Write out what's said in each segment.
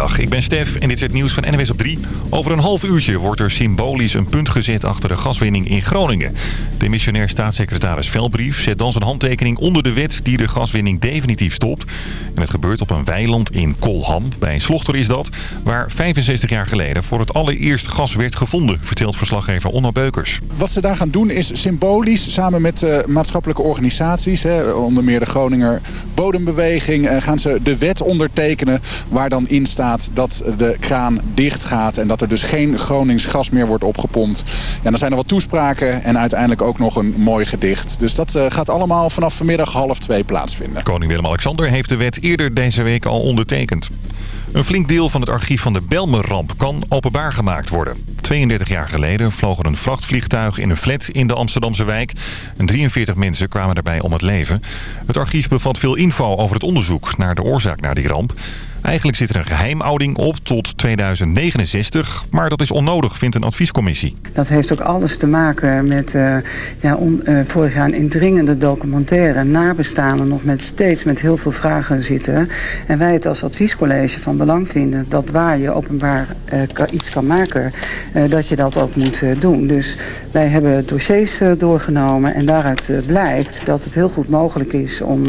Goedemiddag, ik ben Stef en dit is het nieuws van NWS op 3. Over een half uurtje wordt er symbolisch een punt gezet achter de gaswinning in Groningen. De missionair staatssecretaris Velbrief zet dan zijn handtekening onder de wet die de gaswinning definitief stopt. En het gebeurt op een weiland in Kolham, bij Slochter is dat, waar 65 jaar geleden voor het allereerst gas werd gevonden, vertelt verslaggever Onno Beukers. Wat ze daar gaan doen is symbolisch, samen met uh, maatschappelijke organisaties, hè, onder meer de Groninger Bodembeweging, uh, gaan ze de wet ondertekenen waar dan in staat dat de kraan dicht gaat en dat er dus geen Gronings gas meer wordt opgepompt. Ja, dan zijn er wat toespraken en uiteindelijk ook nog een mooi gedicht. Dus dat uh, gaat allemaal vanaf vanmiddag half twee plaatsvinden. Koning Willem-Alexander heeft de wet eerder deze week al ondertekend. Een flink deel van het archief van de Belmerramp kan openbaar gemaakt worden. 32 jaar geleden vloog er een vrachtvliegtuig in een flat in de Amsterdamse wijk. En 43 mensen kwamen daarbij om het leven. Het archief bevat veel info over het onderzoek naar de oorzaak naar die ramp. Eigenlijk zit er een geheimouding op tot 2069. Maar dat is onnodig, vindt een adviescommissie. Dat heeft ook alles te maken met uh, ja, on, uh, vorig jaar indringende documentaire. Nabestaanden nog met steeds met heel veel vragen zitten. En wij het als adviescollege van belang vinden... dat waar je openbaar uh, iets kan maken, dat je dat ook moet doen. Dus wij hebben dossiers doorgenomen. En daaruit blijkt dat het heel goed mogelijk is... om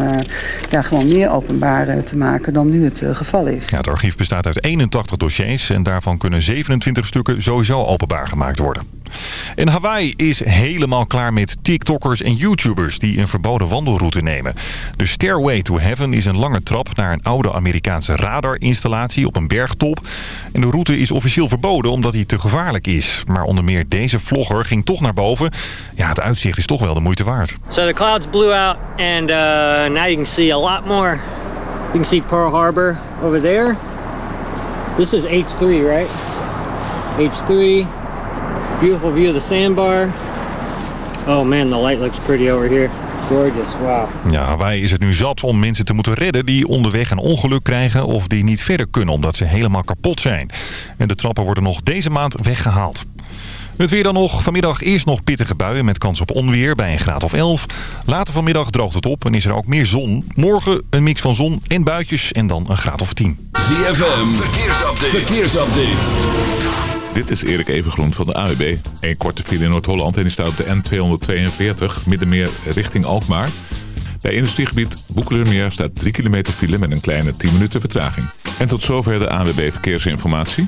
ja, gewoon meer openbaar te maken dan nu het geval ja, het archief bestaat uit 81 dossiers en daarvan kunnen 27 stukken sowieso openbaar gemaakt worden. En Hawaii is helemaal klaar met TikTokkers en YouTubers die een verboden wandelroute nemen. De Stairway to Heaven is een lange trap naar een oude Amerikaanse radarinstallatie op een bergtop. En de route is officieel verboden omdat hij te gevaarlijk is. Maar onder meer deze vlogger ging toch naar boven. Ja, het uitzicht is toch wel de moeite waard. So the clouds blew out and uh, now you can see a lot more You can see Pearl Harbor over there. This is H3, right? H3. Beautiful view of the sandbar. Oh man, the light looks pretty over here. Gorgeous, wow. Ja, Hawaii is het nu zat om mensen te moeten redden die onderweg een ongeluk krijgen... of die niet verder kunnen omdat ze helemaal kapot zijn. En de trappen worden nog deze maand weggehaald. Het weer dan nog. Vanmiddag eerst nog pittige buien met kans op onweer bij een graad of 11. Later vanmiddag droogt het op en is er ook meer zon. Morgen een mix van zon en buitjes en dan een graad of 10. ZFM, verkeersupdate. verkeersupdate. Dit is Erik Evengroen van de AWB. Een korte file in Noord-Holland en die staat op de N242, middenmeer richting Alkmaar. Bij industriegebied Boekelermeer staat 3 kilometer file met een kleine 10 minuten vertraging. En tot zover de AWB Verkeersinformatie.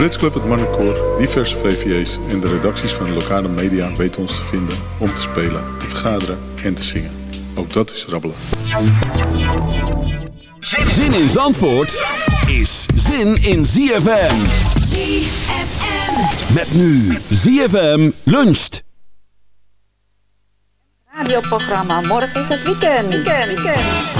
Brits Club, het Marnecoor, diverse VVA's en de redacties van de lokale media weten ons te vinden om te spelen, te vergaderen en te zingen. Ook dat is rabbelen. Zin in Zandvoort is zin in ZFM. ZFM. Met nu ZFM luncht. Radioprogramma, morgen is het weekend. Weekend, weekend.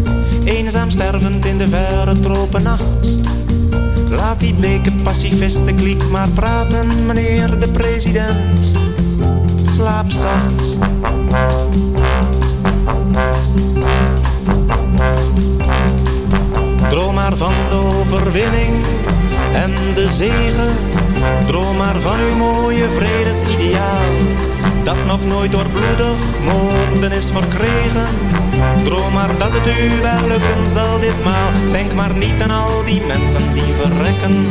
eenzaam stervend in de verre tropennacht. Laat die bleke pacifisten kliek maar praten, meneer de president. slaap zacht. Droom maar van de overwinning en de zegen. Droom maar van uw mooie vredesideaal. Dat nog nooit door bloedig moorden is verkregen. Droom maar dat het u wel lukken zal ditmaal. Denk maar niet aan al die mensen die verrekken.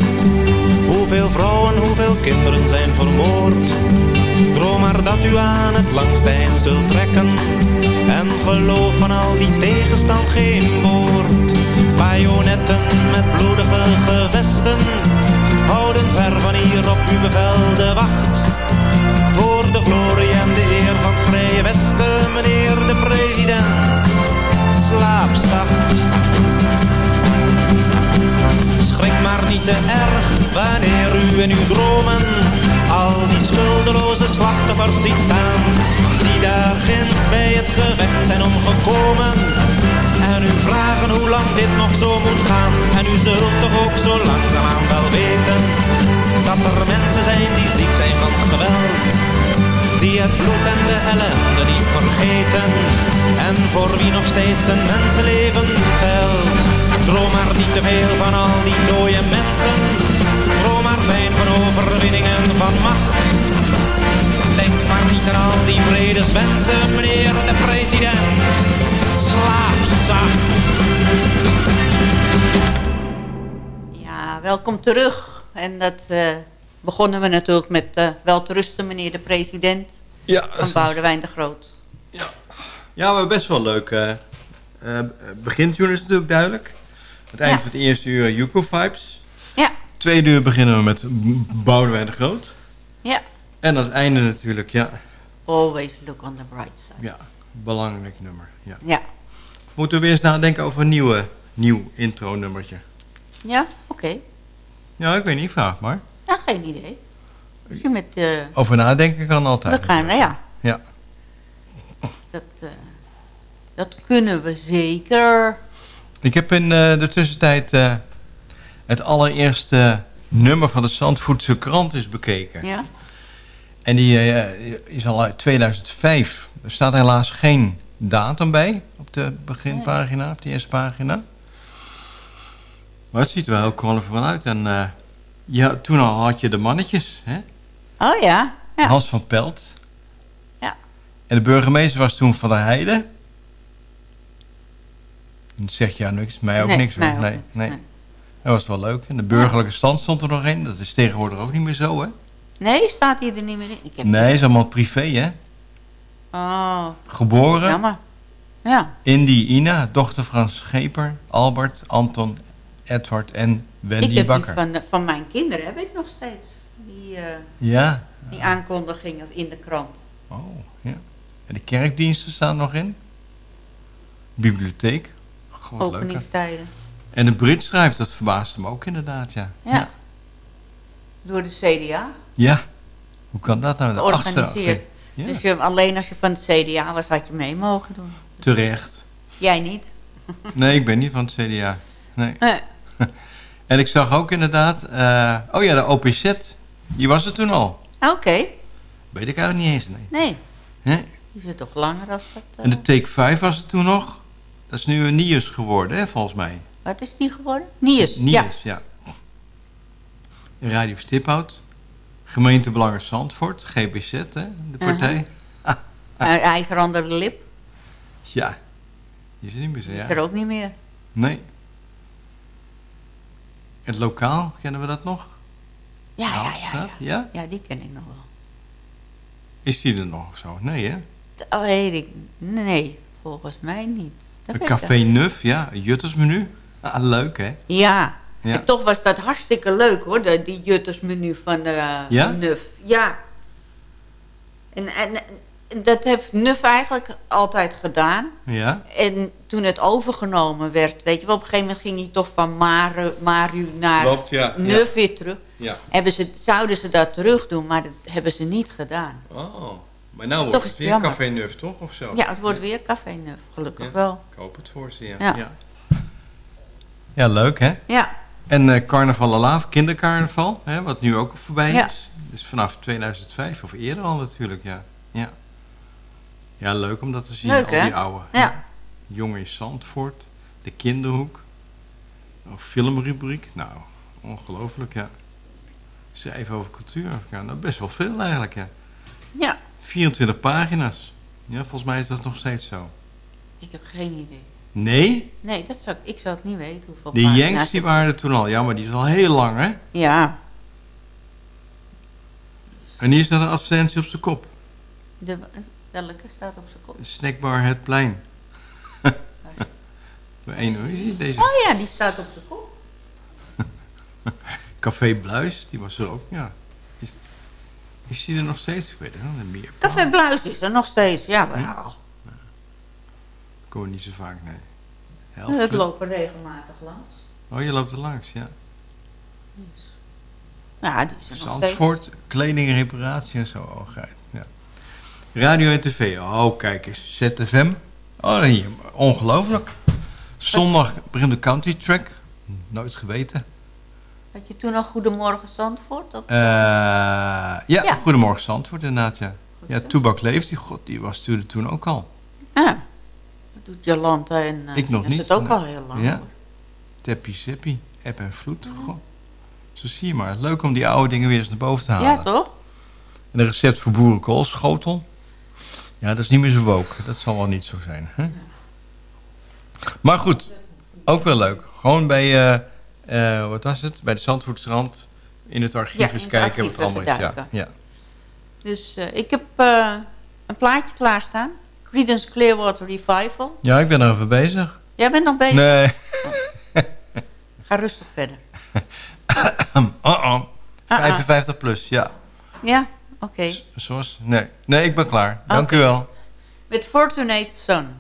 Hoeveel vrouwen, hoeveel kinderen zijn vermoord. Droom maar dat u aan het langste eind zult trekken. En geloof van al die tegenstand geen woord. Ellende niet vergeten. En voor wie nog steeds een mensenleven telt. Droom maar niet te veel van al die dode mensen. Droom maar fijn van overwinningen van macht. Denk maar niet aan al die vredeswensen, meneer de president. Slaap zacht. Ja, welkom terug. En dat eh, begonnen we natuurlijk met uh, wel te rusten, meneer de president. Ja. Van Boudewijn de Groot. Ja, maar best wel leuk. Uh, uh, is natuurlijk duidelijk. Het einde Ja. van het eerste uur Yuko Vibes. Ja. Tweede uur beginnen we met Boudewijn de Groot. Ja. En aan het einde natuurlijk, ja, Always look on the bright side. ja belangrijk nummer. Ja. Ja. Moeten we weer eens nadenken over een nieuwe, nieuw intro-nummertje? Ja, oké. Ja, ik weet niet, vraag maar. Ja, geen idee. Je met... eh, Over nadenken kan altijd. we gaan, nou ja. Ja. Dat, eh, dat kunnen we zeker. Ik heb in eh, de tussentijd het allereerste nummer van de Zandvoortse krant is bekeken. Ja. En die is al uit 2005. Er staat helaas geen datum bij op de beginpagina, op de eerste pagina. Maar het ziet er wel heel colorvol uit. En ja, toen al had je de mannetjes, hè? Oh ja. ja. Hans van Pelt. Ja. En de burgemeester was toen Van der Heijden. Dat zegt jou niks, mij ook Nee, niks hoor. mij ook nee, nee. nee. Dat was wel leuk. En de burgerlijke stand stond er nog in. Dat is tegenwoordig ook niet meer zo, hè? Nee, staat hij er niet meer in? Ik heb Nee, is allemaal privé, hè? Oh, Geboren jammer. Ja. Indy Ina, dochter van Scheper, Albert, Anton, Edward en ik Wendy heb die Bakker. van, van mijn kinderen heb ik nog steeds. Die, eh, Ja. die aankondigingen in de krant. Oh, ja. En de kerkdiensten staan nog in. Bibliotheek. God, leuk, hè? Openingstijden. En de Brit schrijft, dat verbaasde me ook inderdaad, ja. Ja. Door de CDA. Ja. Hoe kan dat nou? De Georganiseerd. Ja. Dus je, alleen als je van het CDA was, had je mee mogen doen. Terecht. Jij niet? Nee, ik ben niet van het CDA. Nee. Nee. En ik zag ook inderdaad... eh, oh ja, de OPZ. Die was er toen al. Oké. Weet ik eigenlijk niet eens, nee. Nee. Die zit toch langer als dat... eh, En de Take 5 was er toen nog. Dat is nu een Nius geworden, hè, volgens mij. Wat is die geworden? Niers. Ja. Nius, ja. Radio Stiphout. Gemeentebelangen Zandvoort. GBZ, hè, de partij. Uh, hij is er onder de lip. Ja. Die is er niet meer zo, ja. is er ook niet meer. Nee. Het lokaal, kennen we dat nog? Ja, ja, ja, ja. Die ken ik nog wel. Is die er nog of zo? Nee, hè? Dat weet ik. Nee, volgens mij niet. Dat Een café. Nuf, ja. Juttersmenu. Ah, leuk, hè? Ja. Ja. En toch was dat hartstikke leuk hoor, de, die juttersmenu van de Ja? van Nuf. Ja. En, en, en dat heeft Nuf eigenlijk altijd gedaan. Ja. En toen het overgenomen werd, weet je wel, op een gegeven moment ging hij toch van Maru, Maru naar Klopt, ja, Nuf ja. weer terug. Ja. Hebben ze, zouden ze dat terug doen, maar dat hebben ze niet gedaan. Oh. Maar nou wordt Toch het weer jammer. Café Nuf, toch? Of zo? Ja, het wordt weer Café Nuf, gelukkig Ja. wel. Ik hoop het voor ze, ja. Ja. Leuk, hè? Ja. En eh Carnaval Alaaf, kindercarnaval, hè, wat nu ook voorbij Ja. is. Dus vanaf 2005, of eerder al natuurlijk, ja. Ja. Ja, leuk om dat te zien, Leuk, al hè? die oude. Ja. Jongen in Zandvoort, de kinderhoek, een filmrubriek. Nou, ongelooflijk, ja. Schrijven over cultuur. Ja, nou, best wel veel eigenlijk, ja. Ja. 24 pagina's. Ja, volgens mij is dat nog steeds zo. Ik heb geen idee. Nee? Nee, dat zou, ik- ik zou het niet weten hoeveel De Yanks die waren er toen al. Ja, maar die is al heel lang, hè? Ja, En hier staat een advertentie op zijn kop. de, welke staat op zijn kop? Snackbar Het Plein. Je Deze Oh ja, die staat op zijn kop. Café Bluis, die was er ook, ja. Is, is die er nog steeds? Ik weet het niet meer. Café Bluis is er nog steeds, ja. wel. Ik kom er niet zo vaak, nee. Ik Helft loop er regelmatig langs. Oh, je loopt er langs, ja. Ja, die is er nog steeds. Zandvoort, kleding en reparatie en zo. Oh, ja. Radio en tv. Oh, kijk eens. ZFM. Oh, hier. Ongelooflijk. Zondag begint de country track. Nooit geweten. Had je toen nog Goedemorgen Zandvoort? Eh, ja, Goedemorgen Zandvoort inderdaad, ja. Ja, Toebak leeft, die, god, die was natuurlijk toen ook al. Ja, dat doet Jolanta en uh, Ik nog is niet. het ook nee. al heel lang. Ja. Teppie Seppi, App en Vloed. Zo zie je maar. Leuk om die oude dingen weer eens naar boven te halen. Ja, toch? En een recept voor boerenkool, schotel. Ja, dat is niet meer zo woke. Dat zal wel niet zo zijn. Hè? Maar goed, ook wel leuk. Gewoon bij, eh, eh, wat was het? Bij de Zandvoortstrand in het archief Ja, eens het kijken archief wat allemaal is. Ja, ja. Dus eh, ik heb eh, een plaatje klaarstaan. Creedence Clearwater Revival. ja, ik ben er even bezig. Jij bent nog bezig? Nee. Ga rustig verder. Uh-oh. 55 plus, ja. Ja, oké. Zoals? Nee. nee, ik ben klaar. Dank u wel. Met Fortunate Son.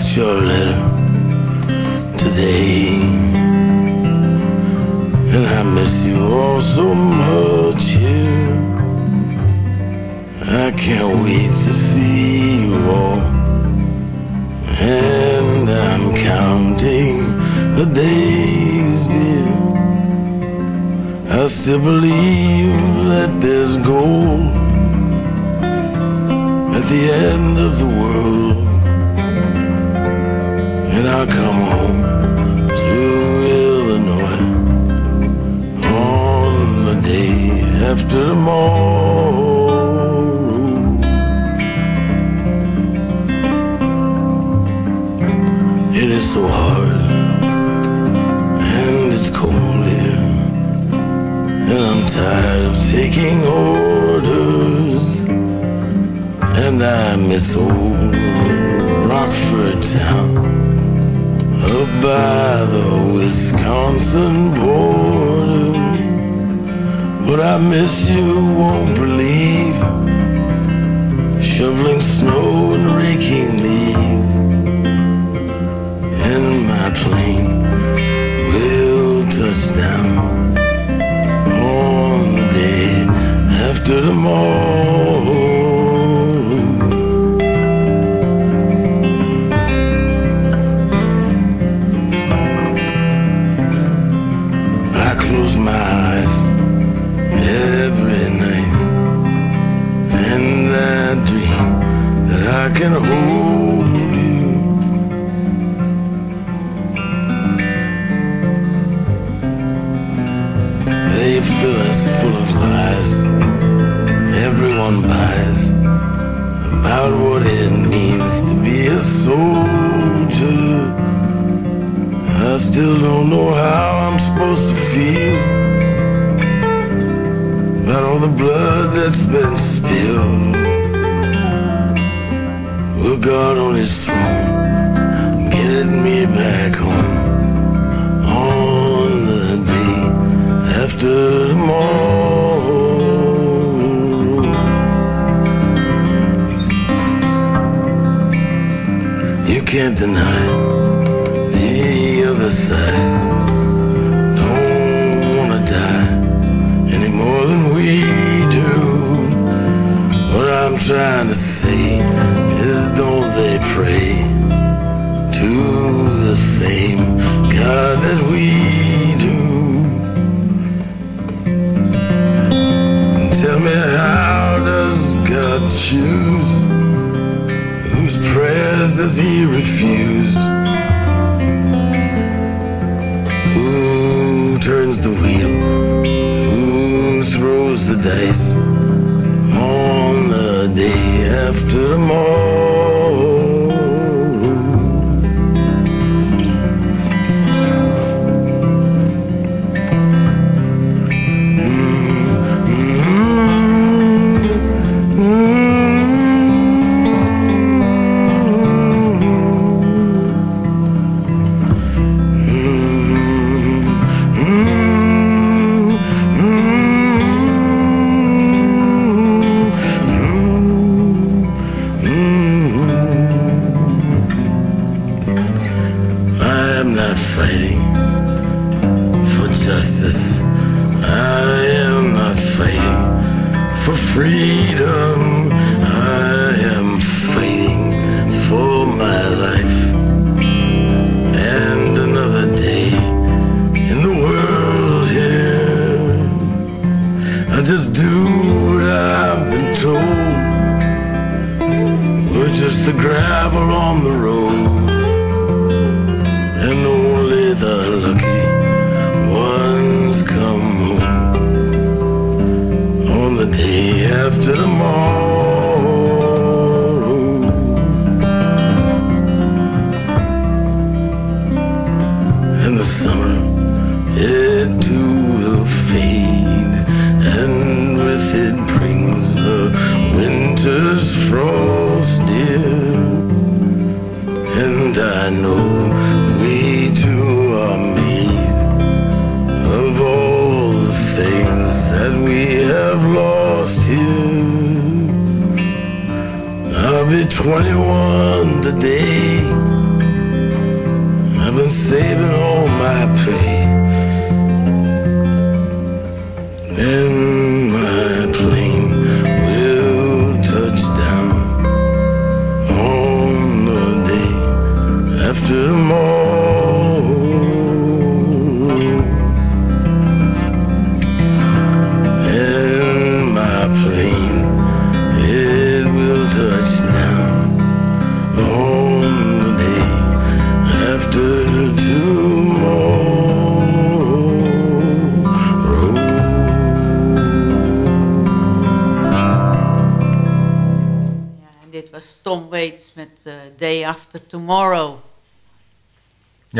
special. I come home to Illinois on the day after tomorrow. It is so hard and it's cold here, and I'm tired of taking orders, and I miss old Rockford town by the Wisconsin border. But I miss you, won't believe. Shoveling snow and raking leaves. And my plane will touch down on the day after tomorrow. Every night and I dream that I can hold you. They fill us full of lies everyone buys about what it means to be a soldier. I still don't know how I'm supposed to feel about all the blood that's been spilled. Will God on His throne get me back home on the day after tomorrow? You can't deny the choose? Whose prayers does He refuse? The wheel? Who throws the dice on the day after tomorrow?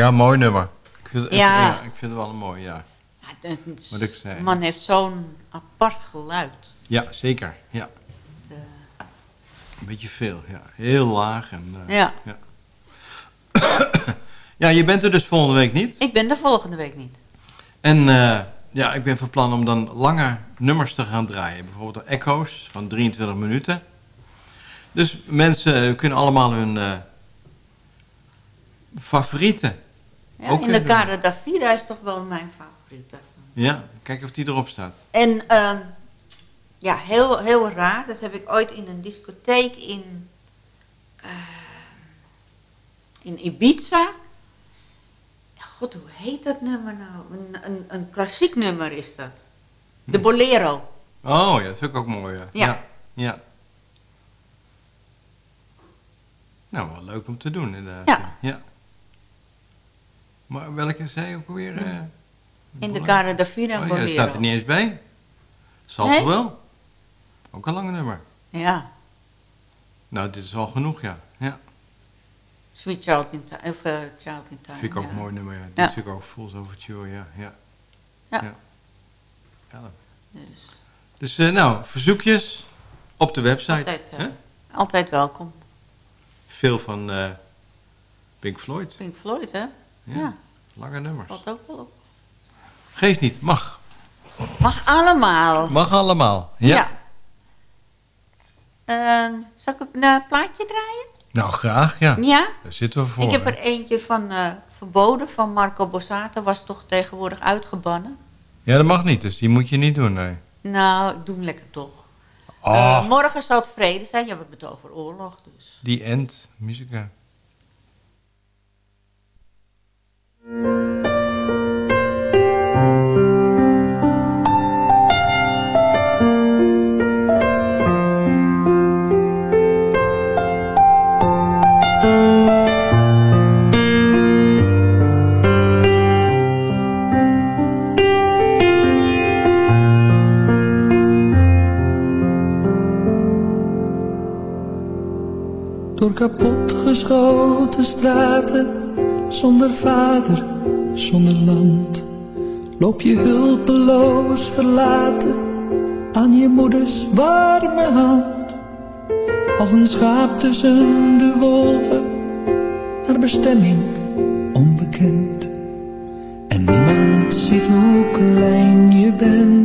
Ja, mooi nummer. Ik vind, Ja. ik vind het wel een mooi, ja. Wat ik zei. man heeft zo'n apart geluid. Ja, zeker. Ja. Een beetje veel, ja. Heel laag. En, eh, Ja. ja. Ja, je bent er dus volgende week niet. Ik ben er volgende week niet. En eh, ja, ik ben van plan om dan lange nummers te gaan draaien. Bijvoorbeeld echo's van 23 minuten. Dus mensen eh, kunnen allemaal hun eh, favorieten. Ja, ook in de. Cara da Vida is toch wel mijn favoriet. daarvan. Ja, kijk of die erop staat. En ehm, ja, heel, heel raar. Dat heb ik ooit in een discotheek in, eh, in Ibiza. God, hoe heet dat nummer nou? Een, een, een klassiek nummer is dat. De Bolero. Oh ja, dat vind ik ook mooi. Ja. Ja. ja. ja. Nou, wel leuk om te doen inderdaad. Ja. ja. Maar welke zei ook alweer? eh? In de Cara da Vida Oh, ja, staat er niet eens bij. Zal Nee? wel? Ook een lange nummer. Ja, Nou, dit is al genoeg, ja. ja. Sweet Child in Time. Of eh, Child in Time. Vind ik ook ja. een mooi nummer, ja. Dit Ja. vind ik ook Fools Overture, ja. ja. Ja. ja. Dus Dus eh, nou, verzoekjes op de website. altijd, welkom. Veel van Pink Floyd. Pink Floyd, hè? Ja. Lange nummers. Valt ook wel op. Geeft niet, mag. Mag allemaal. Mag allemaal. Ja. Ja. Ehm, zal ik een eh, plaatje draaien? Nou, graag, ja. Ja? Daar zitten we voor. ik heb er eentje van eh, Verboden van Marco Borsato. Was toch tegenwoordig uitgebannen? Ja, dat mag niet, dus die moet je niet doen, nee. Nou, ik doe hem lekker toch. Oh, Eh, morgen zal het vrede zijn. Ja, we hebben het over oorlog. Dus. die end, muzika. Door kapotgeschoten straten, zonder vader, zonder land, loop je hulpeloos verlaten aan je moeders warme hand. Als een schaap tussen de wolven, naar bestemming onbekend. En niemand ziet hoe klein je bent.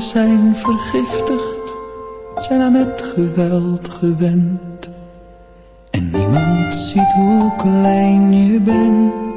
Zijn vergiftigd, zijn aan het geweld gewend. En niemand ziet hoe klein je bent.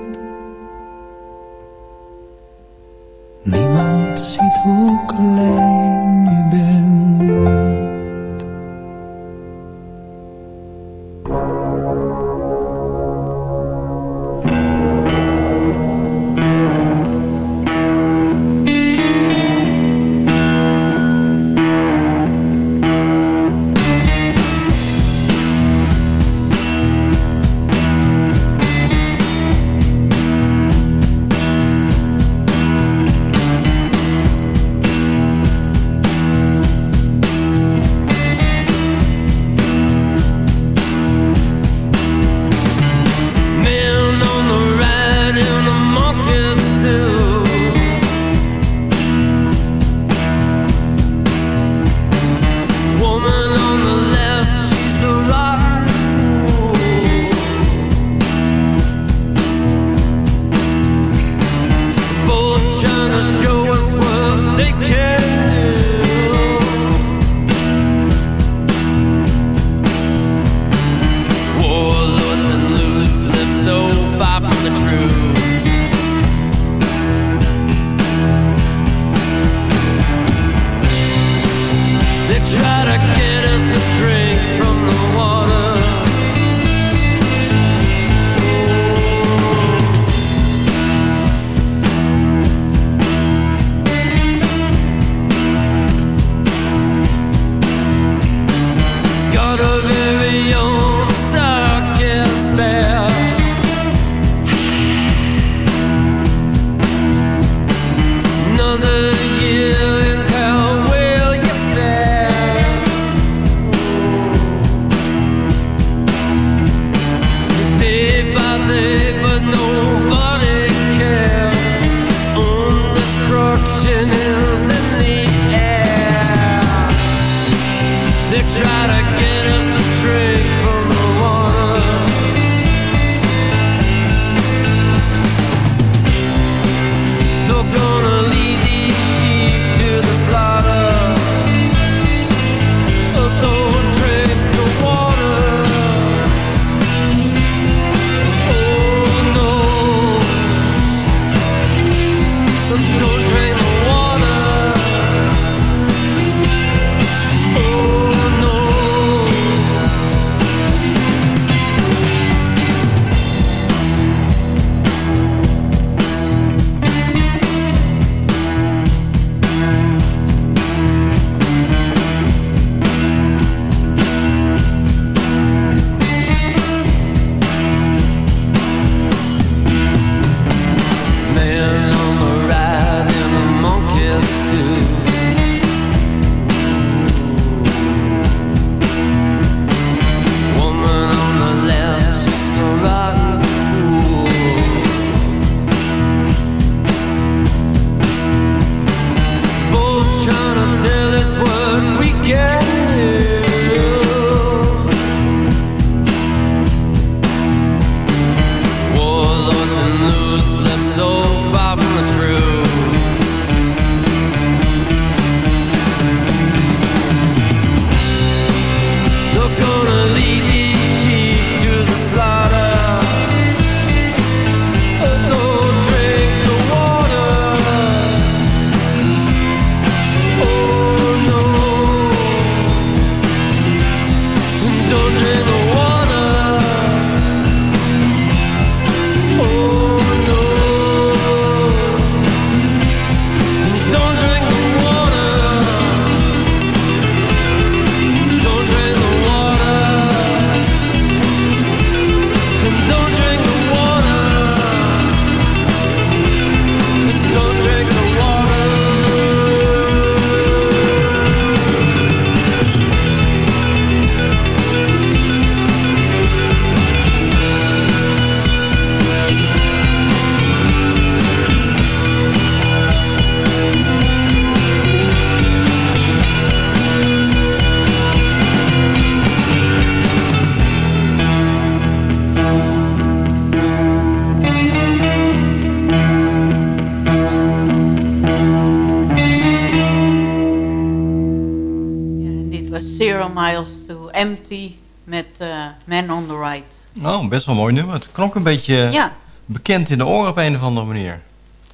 Best wel een mooi nummer. Het klonk een beetje Ja. bekend in de oren op een of andere manier.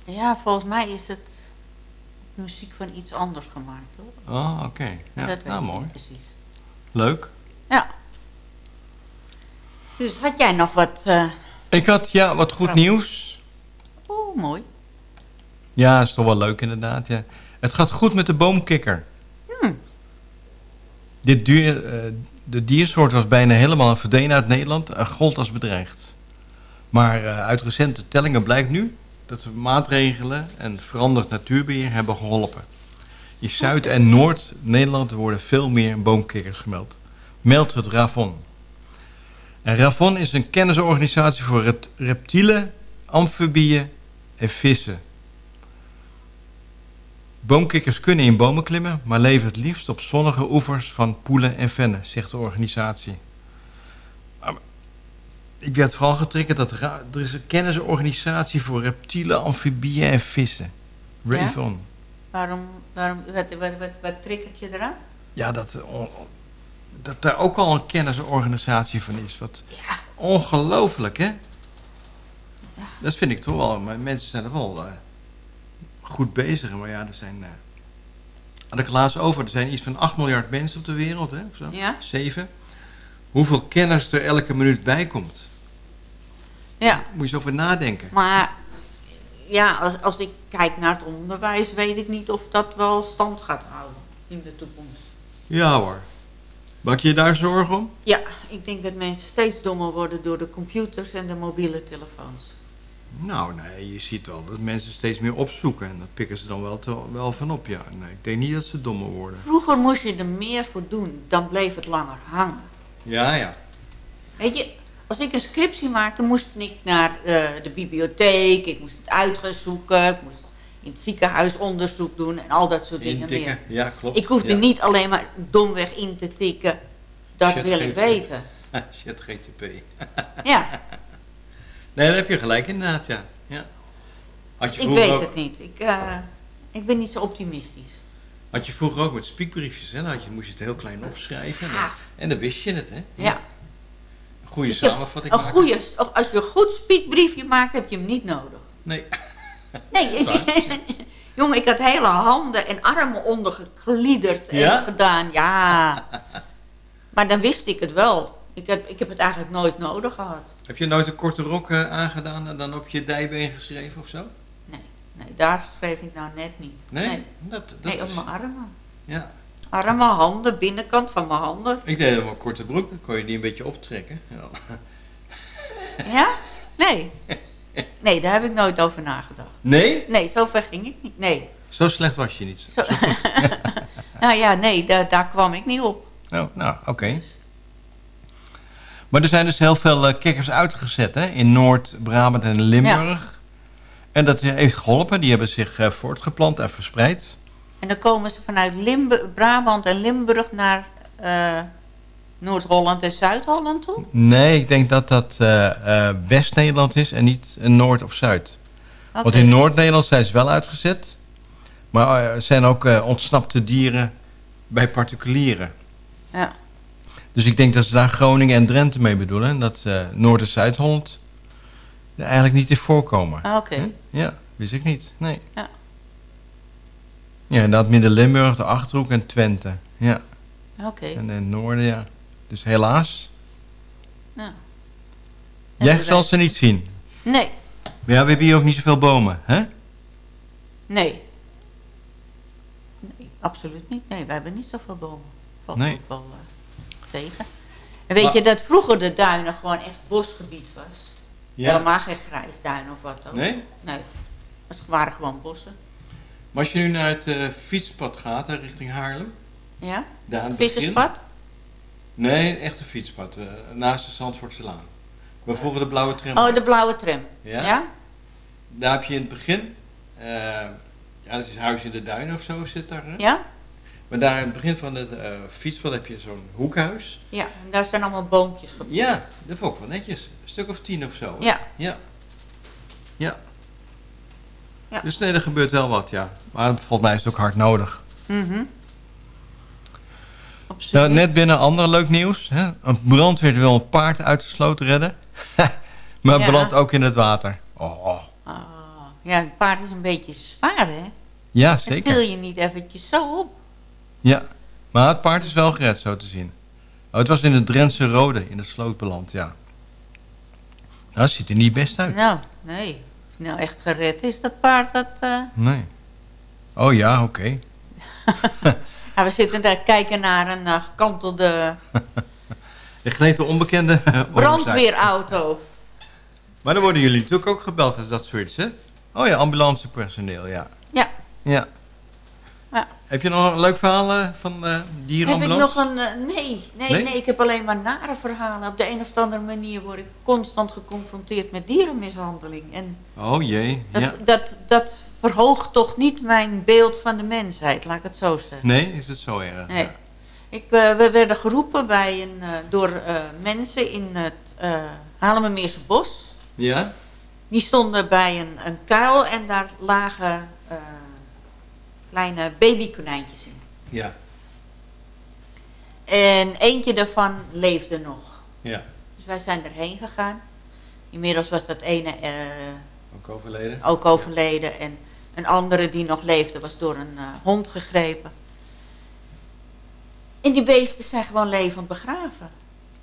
Ja, volgens mij is het muziek van iets anders gemaakt, hoor. Oh, oké. Ja, Dat nou, mooi. precies. Leuk. Ja. Dus had jij nog wat... eh, Ik had ja, wat goed nieuws. Oeh, mooi. Ja, is toch wel leuk inderdaad. Ja. Het gaat goed met de boomkikker. Hmm. Dit dier, eh, de diersoort was bijna helemaal verdwenen uit Nederland en gold als bedreigd. Maar eh, uit recente tellingen blijkt nu dat we maatregelen en veranderd natuurbeheer hebben geholpen. In Zuid- en Noord-Nederland worden veel meer boomkikkers gemeld. Meldt het RAVON. En RAVON is een kennisorganisatie voor rept- reptielen, amfibieën en vissen. Boomkikkers kunnen in bomen klimmen, maar leven het liefst op zonnige oevers van poelen en vennen, zegt de organisatie. Maar ik werd vooral getriggerd dat er is een kennisorganisatie voor reptielen, amfibieën en vissen. Ravon. Waarom, waarom wat, wat, wat, wat triggert je eraan? Ja, dat, eh, dat daar ook al een kennisorganisatie van is. Wat ongelooflijk, hè? Dat vind ik toch wel. Maar mensen zijn er wel eh, goed bezig. Maar ja, er zijn... eh had ik laatst over. Er zijn iets van 8 miljard mensen op de wereld, hè? Of zo? Ja. 7. Hoeveel kennis er elke minuut bij komt. Ja. Moet je eens over nadenken. Maar ja, als, als ik kijk naar het onderwijs, weet ik niet of dat wel stand gaat houden in de toekomst. Ja hoor. Maak je je daar zorgen om? Ja, ik denk dat mensen steeds dommer worden door de computers en de mobiele telefoons. Nou, nee, je ziet wel dat mensen steeds meer opzoeken. En dat pikken ze dan wel, te- wel van op, ja. Nee, ik denk niet dat ze dommer worden. Vroeger moest je er meer voor doen, dan bleef het langer hangen. Ja, ja. Weet je, als ik een scriptie maakte, moest ik naar eh, de bibliotheek, ik moest het uit gaan zoeken, ik moest in het ziekenhuis onderzoek doen en al dat soort dingen meer. ja, klopt. Ik hoefde ja. niet alleen maar domweg in te tikken, dat wil ik weten. Chat GTP. Ja. Nee, daar heb je gelijk inderdaad, ja. ja. Had je Ik weet ook, het niet. Ik, eh, ik ben niet zo optimistisch. Had je vroeger ook met spiekbriefjes, hè? Dan had je, moest je het heel klein opschrijven. En dan, Ja. en dan wist je het, hè? Ja. Een goede samenvatting Een goede, of als je een goed speakbriefje maakt, heb je hem niet nodig. Nee. Nee, ik, jongen, ik had hele handen en armen ondergegliederd Ja? en gedaan. Ja. Maar dan wist ik het wel. Ik heb, ik heb het eigenlijk nooit nodig gehad. Heb je nooit een korte rok eh, aangedaan en dan op je dijbeen geschreven of zo? Nee, daar schreef ik nou net niet. Nee? Nee, Dat, dat nee op mijn armen. Ja. Armen, handen, binnenkant van mijn handen. Ik deed een korte broek, dan kon je die een beetje optrekken. Ja. Ja? Nee. Nee, daar heb ik nooit over nagedacht. Nee? Nee, zover ging ik niet. Nee. Zo slecht was je niet. Zo, nou ja, nee, daar, daar kwam ik niet op. Oh, nou, oké. Maar er zijn dus heel veel eh, kikkers uitgezet hè? in Noord-Brabant en Limburg. En dat heeft geholpen. Die hebben zich eh, voortgeplant en verspreid. En dan komen ze vanuit Limburg, Brabant en Limburg naar eh, Noord-Holland en Zuid-Holland toe. Nee, ik denk dat dat West-Nederland is en niet Noord of Zuid. Want in Noord-Nederland zijn ze wel uitgezet. Maar er zijn ook ontsnapte dieren bij particulieren. Ja. Dus ik denk dat ze daar Groningen en Drenthe mee bedoelen. En dat eh, Noord- en Zuid-Holland er eigenlijk niet in voorkomen. Ah, Oké. Ja, wist ik niet. Nee. Ja. Ja, inderdaad Midden-Limburg, de Achterhoek en Twente. Ja. Oké. En in het noorden, ja. Dus helaas. Nou. Jij zal ze niet zien. Nee, Maar ja, we hebben hier ook niet zoveel bomen, hè? nee. Nee, absoluut niet. Nee, wij hebben niet zoveel bomen. Valt Nee. wel tegen. En weet Maar- je dat vroeger de duinen gewoon echt bosgebied was? Ja. Helemaal geen grijsduin of wat ook. Nee? Nee. Het waren gewoon bossen. Maar als je nu naar het eh, fietspad gaat, hè, richting Haarlem. Ja? Daar aan het begin- Visserspad? Nee, echt een fietspad. eh, naast de Zandvoortselaan. We volgen de blauwe tram. Oh, de blauwe tram. Ja? Ja? Daar heb je in het begin... eh, ja, dat is Huis in de Duinen of zo zit daar. Hè? Ja? Maar daar in het begin van het eh, fietspad heb je zo'n hoekhuis. Ja, en daar zijn allemaal boompjes. Ja, dat vond ik wel netjes. Een stuk of tien of zo. hè? Ja. Ja. Ja. Ja. Dus nee, er gebeurt wel wat, ja. Maar volgens mij is het ook hard nodig. Mhm. Nou, net binnen ander leuk nieuws. Hè? Een brandweer wil een paard uit de sloot redden. maar Ja. belandt ook in het water. Oh. Ah, ja, een paard is een beetje zwaar, hè? Ja, Dat zeker. til je niet eventjes zo op. Ja, maar het paard is wel gered, zo te zien. Oh, het was in het Drentse Rode, in de sloot beland, ja. Nou, dat ziet er niet best uit. Nou, nee. Of het nou echt gered is, dat paard, dat... eh, Nee. Oh ja, oké. ja, we zitten daar kijken naar een uh, gekantelde de onbekende oorzaak. brandweerauto. Maar dan worden jullie natuurlijk ook gebeld als dat soort hè? Oh ja, ambulancepersoneel, ja. Ja. Ja. Ja. Heb je nog een leuk verhaal eh, van eh Heb ik dierenambulance? nog een... eh, nee, nee, Nee? nee, ik heb alleen maar nare verhalen. Op de een of andere manier word ik constant geconfronteerd met dierenmishandeling. En Oh jee, dat, ja. dat, dat verhoogt toch niet mijn beeld van de mensheid, laat ik het zo zeggen. Nee, is het zo erg? Nee. Ik, we werden geroepen bij een, door mensen in het uh, Haarlemmermeerse bos. Ja? Die stonden bij een, een kuil en daar lagen kleine babykonijntjes in. Ja. En eentje daarvan leefde nog. Ja. Dus wij zijn erheen gegaan. Inmiddels was dat ene eh, Ook overleden? ook overleden. En een andere die nog leefde was door een eh, hond gegrepen. En die beesten zijn gewoon levend begraven.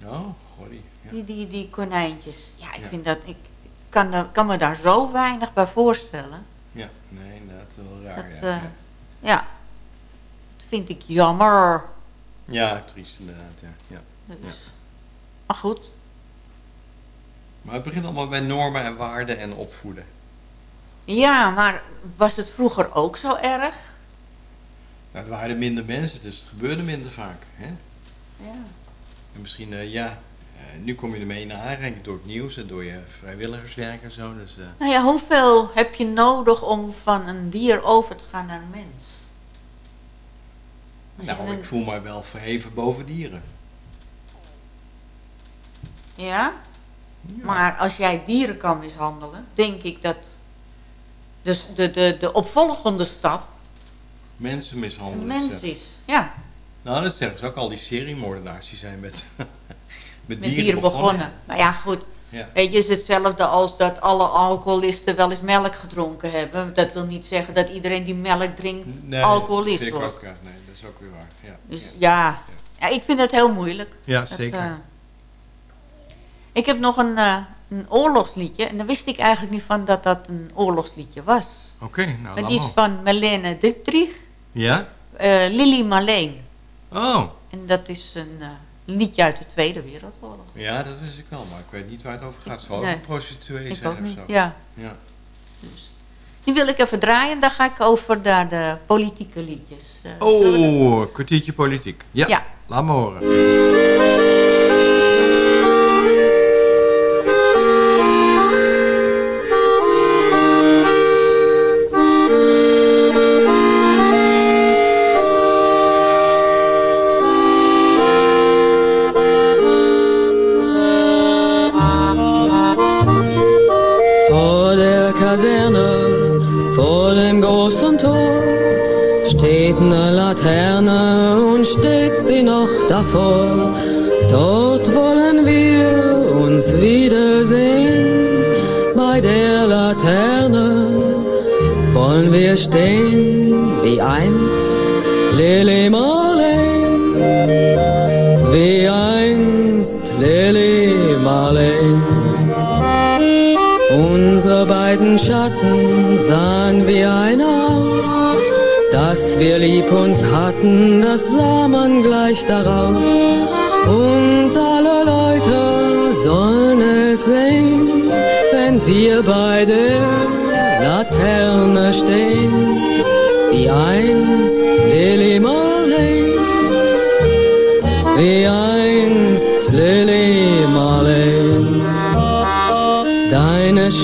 Oh, gorie. Ja. Die, die, die konijntjes. Ja, ik Ja. vind dat... Ik kan, kan me daar zo weinig bij voorstellen. Ja, nee, inderdaad wel raar. Dat, ja. eh, ja. Dat vind ik jammer. ja, triest inderdaad. Ja. Ja. Dus. Ja. Maar goed. Maar het begint allemaal bij normen en waarden en opvoeden. Ja, maar was het vroeger ook zo erg? Nou, er waren minder mensen, dus het gebeurde minder vaak. Hè? Ja. En misschien, eh, ja, eh, nu kom je ermee in aanraking door het nieuws en door je vrijwilligerswerk en zo. Dus, eh, Nou ja, hoeveel heb je nodig om van een dier over te gaan naar een mens? Nou, ik voel mij wel verheven boven dieren. Ja? Maar als jij dieren kan mishandelen, denk ik dat dus de, de, de opvolgende stap Mensen mishandelen. mens is. Ja, Nou, dat zeggen ze ook al, die seriemoordenaars die zijn met, met, met dieren, dieren begonnen. begonnen. Maar ja, goed. Ja. Weet je, het is hetzelfde als dat alle alcoholisten wel eens melk gedronken hebben. Dat wil niet zeggen dat iedereen die melk drinkt Nee, alcoholist ik wordt. ook, ja, nee, dat is ook weer waar. Ja. Dus ja. ja. ja, ik vind het heel moeilijk. Ja, Dat, zeker. eh, ik heb nog een, eh, een oorlogsliedje. En daar wist ik eigenlijk niet van dat dat een oorlogsliedje was. Oké, nou, Maar die is van Marlene Dietrich. Ja? eh Lily Marleen. Oh, En dat is een eh, liedje uit de Tweede Wereldoorlog. ja, dat wist ik wel, maar ik weet niet waar het over gaat. Het zal Nee. een prostituee Ik zijn ook of niet, zo. ja. ja. Die wil ik even draaien. Dan ga ik over naar de politieke liedjes. Eh, Oh, kwartiertje politiek. Ja, Ja. laat me horen.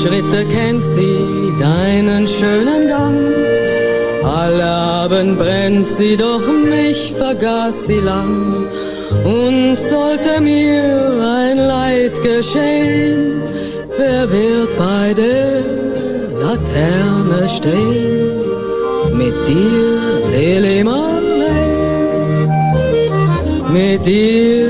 Schritte kennt sie, deinen schönen Gang. Alle Abend brennt sie, doch mich vergaß sie lang. Und sollte mir ein Leid geschehen, wer wird bei der Laterne stehen? Mit dir, Lily Marley, mit dir,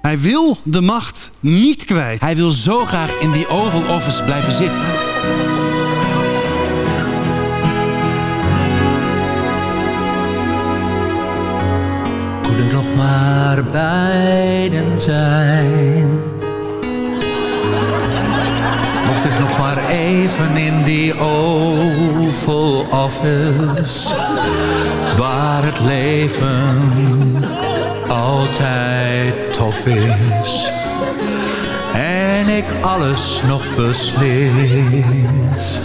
Hij wil de macht niet kwijt. Hij wil zo graag in die Oval Office blijven zitten. Maar beiden zijn. Mocht ik nog maar even in die Oval Office. Waar het leven altijd tof is. En ik alles nog beslis.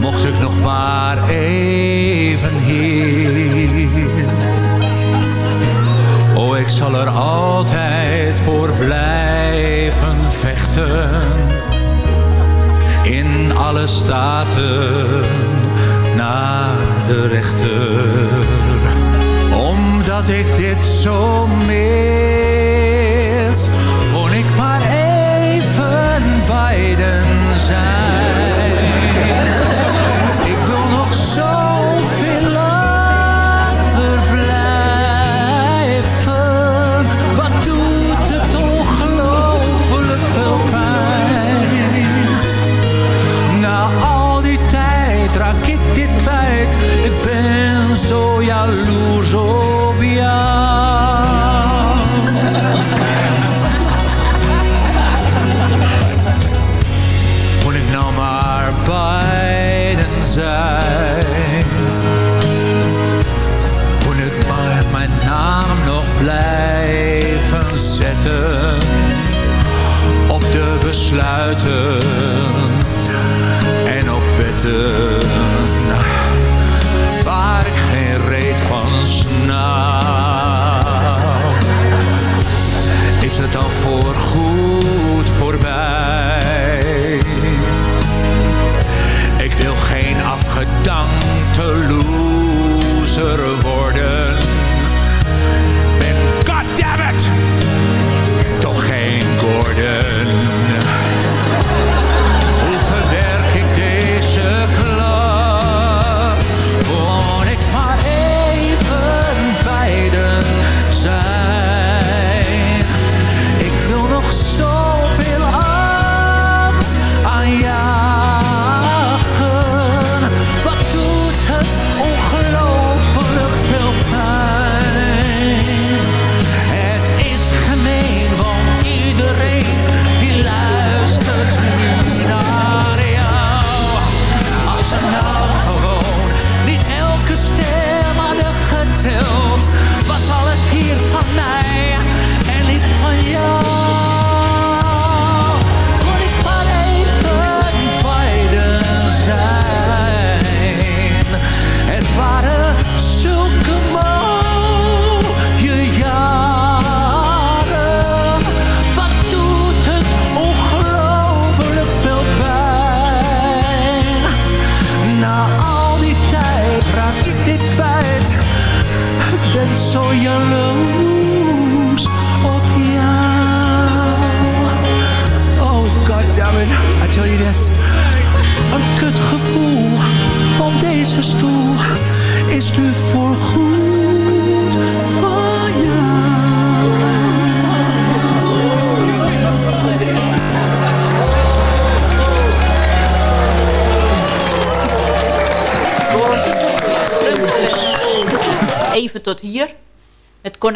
Mocht ik nog maar even hier. Ik zal er altijd voor blijven vechten. In alle staten naar de rechter. Omdat ik dit zo mis. Kon ik maar even beiden zijn.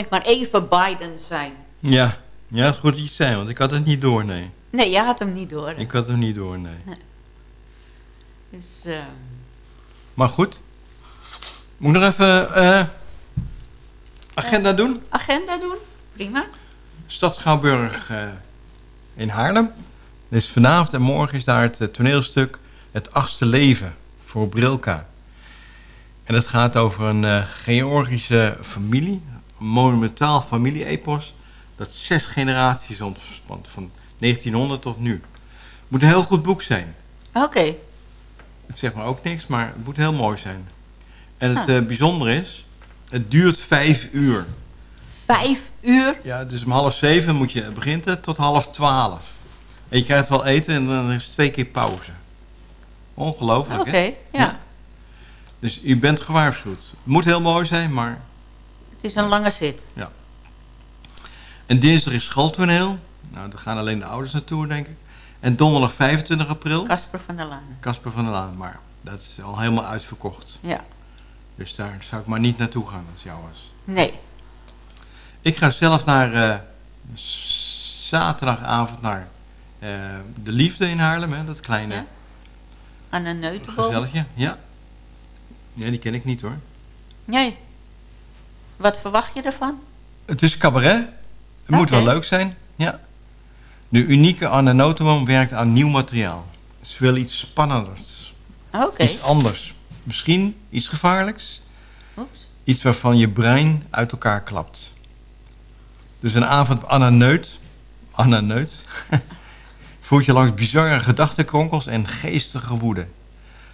Het maar even Biden zijn. Ja, ja, goed dat je het zei, want ik had het niet door, nee. Nee, je had hem niet door. Ik had hem niet door, nee. Dus, eh, Maar goed. Moet ik nog even eh, agenda doen? agenda doen? Prima. Stad Schouwburg eh, in Haarlem. Dus vanavond en morgen is daar het eh, toneelstuk Het Achtste Leven voor Brilka. En dat gaat over een eh, Georgische familie, monumentaal familie-epos, dat zes generaties omspant, van 1900 tot nu. Het moet een heel goed boek zijn. Oké. Het zegt maar ook niks, maar het moet heel mooi zijn. En het Ah. eh, bijzondere is, het duurt vijf uur. Vijf uur? Ja, dus om half zeven moet je, begint het tot half twaalf. En je krijgt wel eten en dan is twee keer pauze. Ongelooflijk, Oké, hè? ja. Dus u bent gewaarschuwd. Het moet heel mooi zijn, maar is een lange zit. ja. En dinsdag is schooltoneel. Nou, daar gaan alleen de ouders naartoe, denk ik. En donderdag 25 april. Casper van der Laan. Casper van der Laan, maar dat is al helemaal uitverkocht. Ja. Dus daar zou ik maar niet naartoe gaan als jou was. Nee. Ik ga zelf naar eh, zaterdagavond naar eh, De Liefde in Haarlem, hè, dat kleine Ja. Aan een neutenboom. gezelligje. Ja. Nee, die ken ik niet hoor. Nee. Wat verwacht je ervan? Het is cabaret. Het moet wel leuk zijn. Ja. De unieke Anne werkt aan nieuw materiaal. Ze wil iets spannenders. Oké. Iets anders. Misschien iets gevaarlijks. Oeps. Iets waarvan je brein uit elkaar klapt. Dus een avond Anna Neut. Anna Neut. voert je langs bizarre gedachtenkronkels en geestige woede.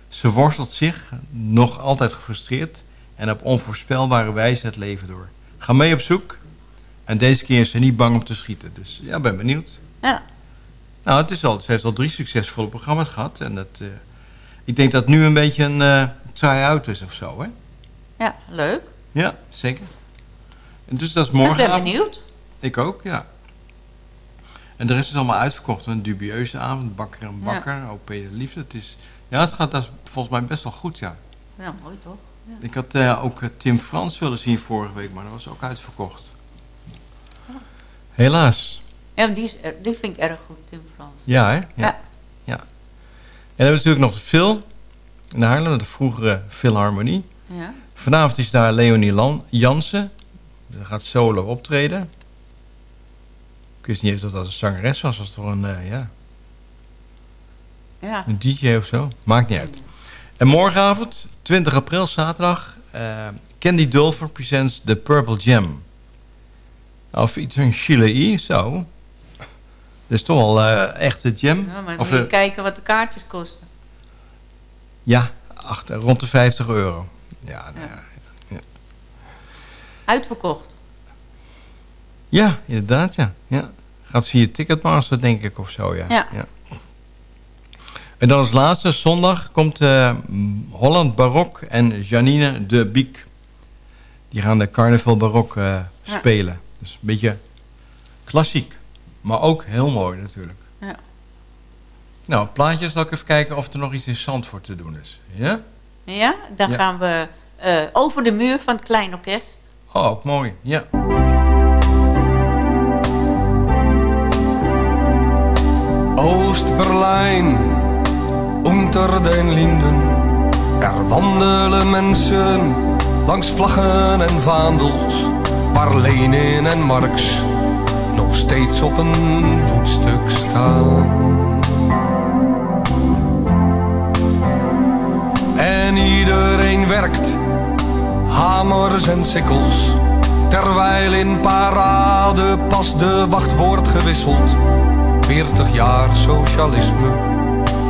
Ze worstelt zich, nog altijd gefrustreerd... en op onvoorspelbare wijze het leven door. Ga mee op zoek. En deze keer is ze niet bang om te schieten. Dus ja, ben benieuwd. Ja. Nou, het is al, ze heeft al drie succesvolle programma's gehad. En dat, eh, ik denk dat nu een beetje een eh try-out is of zo, hè? Ja, leuk. Ja, zeker. En dus dat is Ik ben benieuwd. Ik ook, ja. En de rest is allemaal uitverkocht. Een dubieuze avond, bakker en Ja. bakker, OP de Liefde. Het is, ja, het gaat dat is volgens mij best wel goed, ja. Ja, mooi toch? Ja. Ik had eh, ook eh, Tim Frans willen zien vorige week, maar dat was ook uitverkocht. Helaas. Ja, die, is, er- die vind ik erg goed, Tim Frans. Ja, hè? Ja. Ja. ja. En dan hebben we natuurlijk nog de Phil in Haarlem, de vroegere Philharmonie. Ja. Vanavond is daar Leonie Lan Jansen. Ze gaat solo optreden. Ik wist niet eens dat dat een zangeres was. was toch een, eh, ja, Ja. een DJ of zo? Maakt niet uit. En morgenavond, 20 april, zaterdag... eh, Candy Dulfer presents The Purple Gem. Nou, Of iets een Chile zo. Dat is toch wel eh echt de jam. Ja, maar of moet je de- kijken wat de kaartjes kosten. ja, achter, rond de 50 euro. Ja, nou ja. ja. Uitverkocht. Ja, inderdaad, ja. ja. Gaat via Ticketmaster, denk ik, of zo, ja. Ja. En dan als laatste, zondag, komt eh, Holland Barok en Janine de Biek. Die gaan de Carnaval Barok eh, Ja. spelen. Dus een beetje klassiek, maar ook heel mooi natuurlijk. Ja. Nou, plaatjes, zal ik even kijken of er nog iets in Zandvoort te doen is. Ja? Ja, dan Ja. gaan we eh, over de muur van het Klein Orkest. Oh, ook mooi, ja. Oost-Berlijn, unter den Linden. Er wandelen mensen langs vlaggen en vaandels, waar Lenin en Marx nog steeds op een voetstuk staan. En iedereen werkt, hamers en sikkels, terwijl in parade pas de wacht wordt gewisseld. 40 jaar socialisme,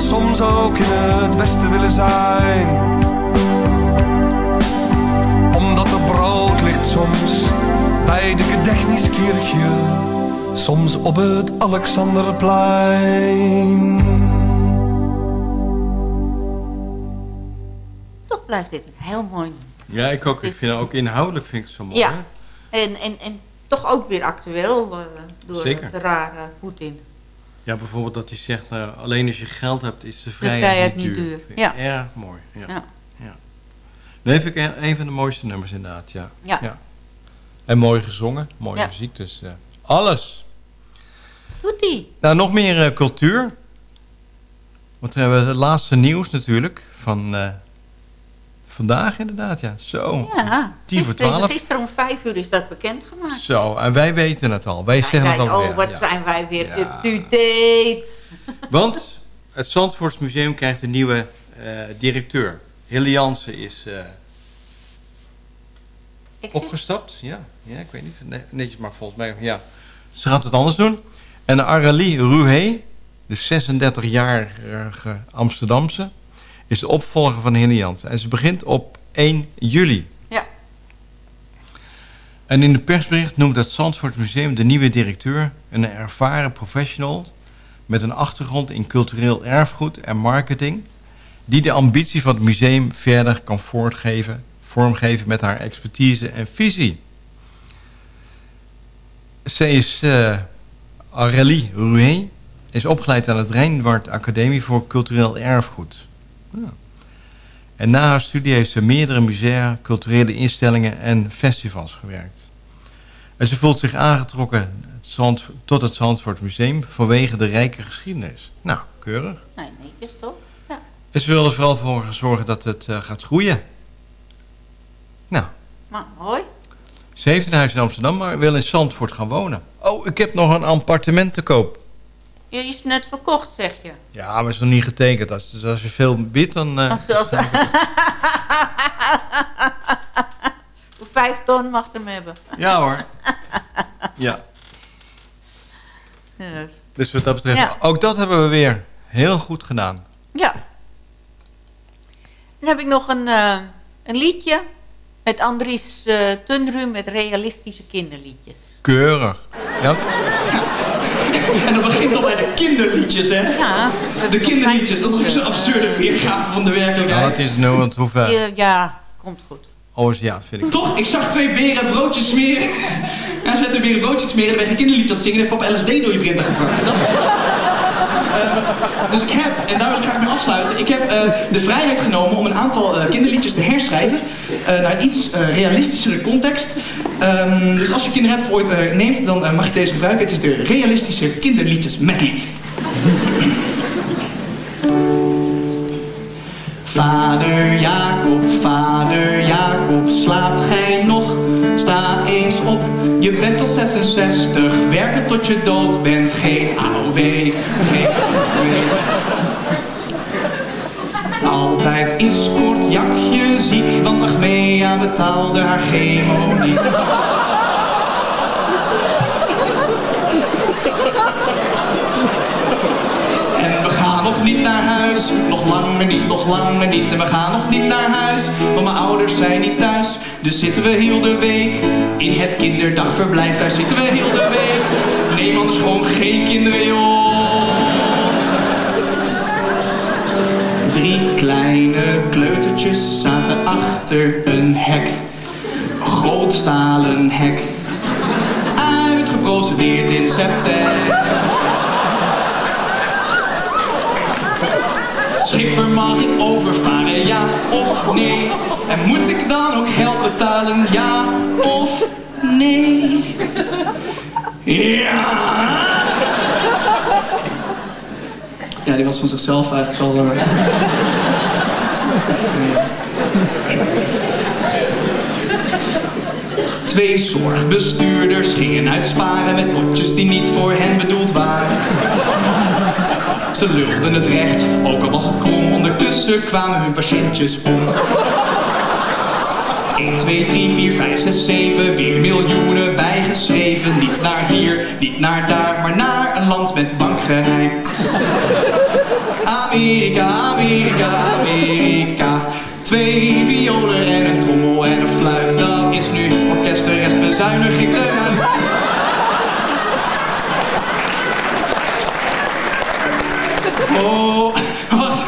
soms ook in het westen willen zijn. Omdat er brood ligt soms bij de Gedächtniskirche, soms op het Alexanderplein. Toch blijft dit een heel mooi. Ja, ik ook. Ik vind het ook inhoudelijk vind ik het zo mooi. Ja, hè? en, en, en toch ook weer actueel eh, door Zeker. de rare Poetin. Ja, bijvoorbeeld dat hij zegt, nou, alleen als je geld hebt is de vrijheid, vrijheid niet niet duur. Ja. Erg mooi. Ja. Ja. Ja. Dat vind ik een, van de mooiste nummers inderdaad, ja. Ja. En mooi gezongen, mooie Ja. muziek, dus eh, alles. Doet die? Nou, nog meer eh, cultuur. Want we hebben het laatste nieuws natuurlijk van eh, vandaag inderdaad, ja. Zo, Ja, 10 voor gisteren, 12. gisteren om vijf uur is dat bekendgemaakt. Zo, en wij weten het al. Wij zeggen Kijk, het oh, alweer. wat ja. zijn wij weer up-to-date. Want het Zandvoortsmuseum krijgt een nieuwe eh, directeur. Hille Jansen is eh, opgestapt. Ja, ja, ik weet niet. Ne- Netjes, maar volgens mij, ja. Ze gaat het anders doen. En Aralie Ruhe, de 36-jarige Amsterdamse, is de opvolger van Hille Jansen. En ze begint op 1 juli. Ja. En in de persbericht noemt het Zandvoort Museum de nieuwe directeur een ervaren professional met een achtergrond in cultureel erfgoed en marketing, die de ambitie van het museum verder kan voortgeven, vormgeven met haar expertise en visie. Zij is uh, Aurélie Rouet, is opgeleid aan het Rijnwaard Academie voor Cultureel Erfgoed. Ja. En na haar studie heeft ze meerdere musea, culturele instellingen en festivals gewerkt. En ze voelt zich aangetrokken tot het Zandvoort Museum vanwege de rijke geschiedenis. Nou, keurig. Nee, netjes toch? Ja. En ze wil er vooral voor zorgen dat het eh, gaat groeien. Nou, Maar mooi. ze heeft een huis in Amsterdam, maar wil in Zandvoort gaan wonen. Oh, ik heb nog een appartement te koop. Je is net verkocht, zeg je. Ja, maar het is nog niet getekend. Als, dus als je veel biedt, dan... Als, als, Voor vijf ton mag ze hem hebben. Ja hoor. Ja. Ja. Dus wat dat betreft, Ja. ook dat hebben we weer heel goed gedaan. Ja. Dan heb ik nog een, eh, een liedje met Andries Tunrum met realistische kinderliedjes. Keurig. Ja, En dat begint al bij de kinderliedjes, hè? Ja. De kinderliedjes, dat is ook zo'n absurde weergave van de ja, werkelijkheid. is het nou? Want hoeveel... Ja, ja, komt goed. Oh, is- ja, vind ik. Toch, ik zag twee beren broodjes smeren. Ja, ze zetten beren broodjes smeren, je een kinderliedje aan het zingen en heeft papa LSD door je printer gebracht. Dat... Eh, dus ik heb, en daar wil ik graag mee afsluiten, ik heb eh, de vrijheid genomen om een aantal eh, kinderliedjes te herschrijven naar een iets realistischere context. Ehm, dus als je kinderen hebt ooit neemt, dan mag je deze gebruiken. Het is de realistische kinderliedjes medley. Vader Jacob, vader Jacob, slaapt gij nog? Sta eens op, je bent al 66, werken tot je dood bent. Geen AOW, geen AOW. Altijd is kort jakje ziek, want Achmea betaalde haar chemo niet. En we gaan nog niet naar huis, nog langer niet, nog langer niet. En we gaan nog niet naar huis, want mijn ouders zijn niet thuis. Dus zitten we heel de week in het kinderdagverblijf. Daar zitten we heel de week. Neem anders gewoon geen kinderen, joh. Drie kleine kleutertjes zaten achter een hek. Groot groot stalen hek. Uitgeprocedeerd in september. Schipper, mag ik overvaren, ja of nee? En moet ik dan ook geld betalen, ja of nee? Ja! Ja, die was van zichzelf eigenlijk al... eh. Twee zorgbestuurders gingen uitsparen met potjes die niet voor hen bedoeld waren. Ze lulden het recht, ook al was het krom. Ondertussen kwamen hun patiëntjes om. 1, 2, 3, 4, 5, 6, 7, weer miljoenen bijgeschreven. Niet naar hier, niet naar daar, maar naar een land met bankgeheim. Amerika, Amerika, Amerika. Twee violen en een trommel en een fluit. Dat is nu het orkest, de rest bezuinig ik eruit. Oh, wat?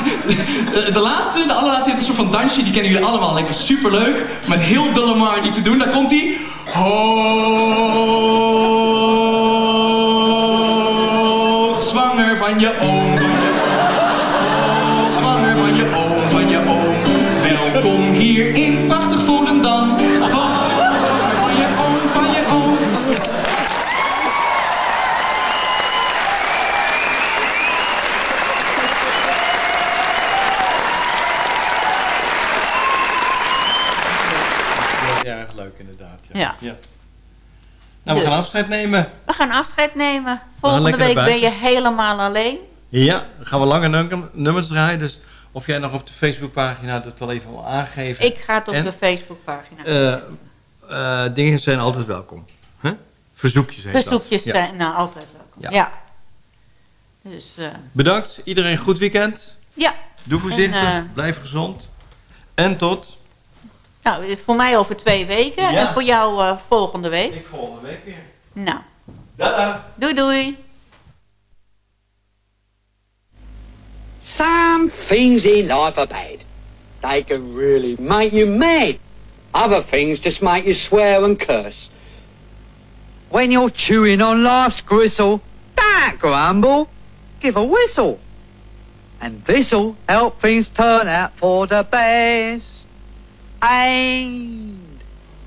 De, de laatste, de allerlaatste heeft een soort van dansje. Die kennen jullie allemaal. Lekker superleuk. Met heel dulle maar niet te doen. Daar komt hij. Hoog zwanger van je oom. Afscheid nemen. We gaan afscheid nemen. Volgende week ben je helemaal alleen. Ja, dan gaan we lange num- nummers draaien. Dus of jij nog op de Facebookpagina dat wel even wil aangeven. Ik ga het op En, de Facebookpagina. eh, dingen zijn altijd welkom. Huh? Verzoekjes dat. Verzoekjes Ja. zijn nou altijd welkom. Ja. Ja. Dus eh, Bedankt. Iedereen goed weekend. ja. Doe voorzichtig. En, blijf gezond. En tot... nou, dit is voor mij over twee weken. Ja. En voor jou volgende week. Ik volgende week weer. Nou. Dag. Doei doei. Some things in life are bad. They can really make you mad. Other things just make you swear and curse. When you're chewing on life's gristle, don't grumble, give a whistle. And this'll help things turn out for the best. And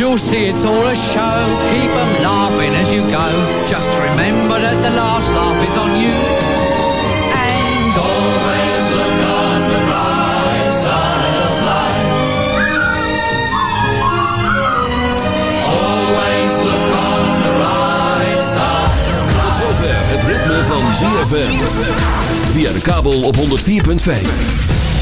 You'll see it's all a show, keep 'em laughing as you go. Just remember that the last laugh is on you. And always look on the right side of life. Always look on the right side of life. Tot zover het ritme van ZFM. Via de kabel op 104.5.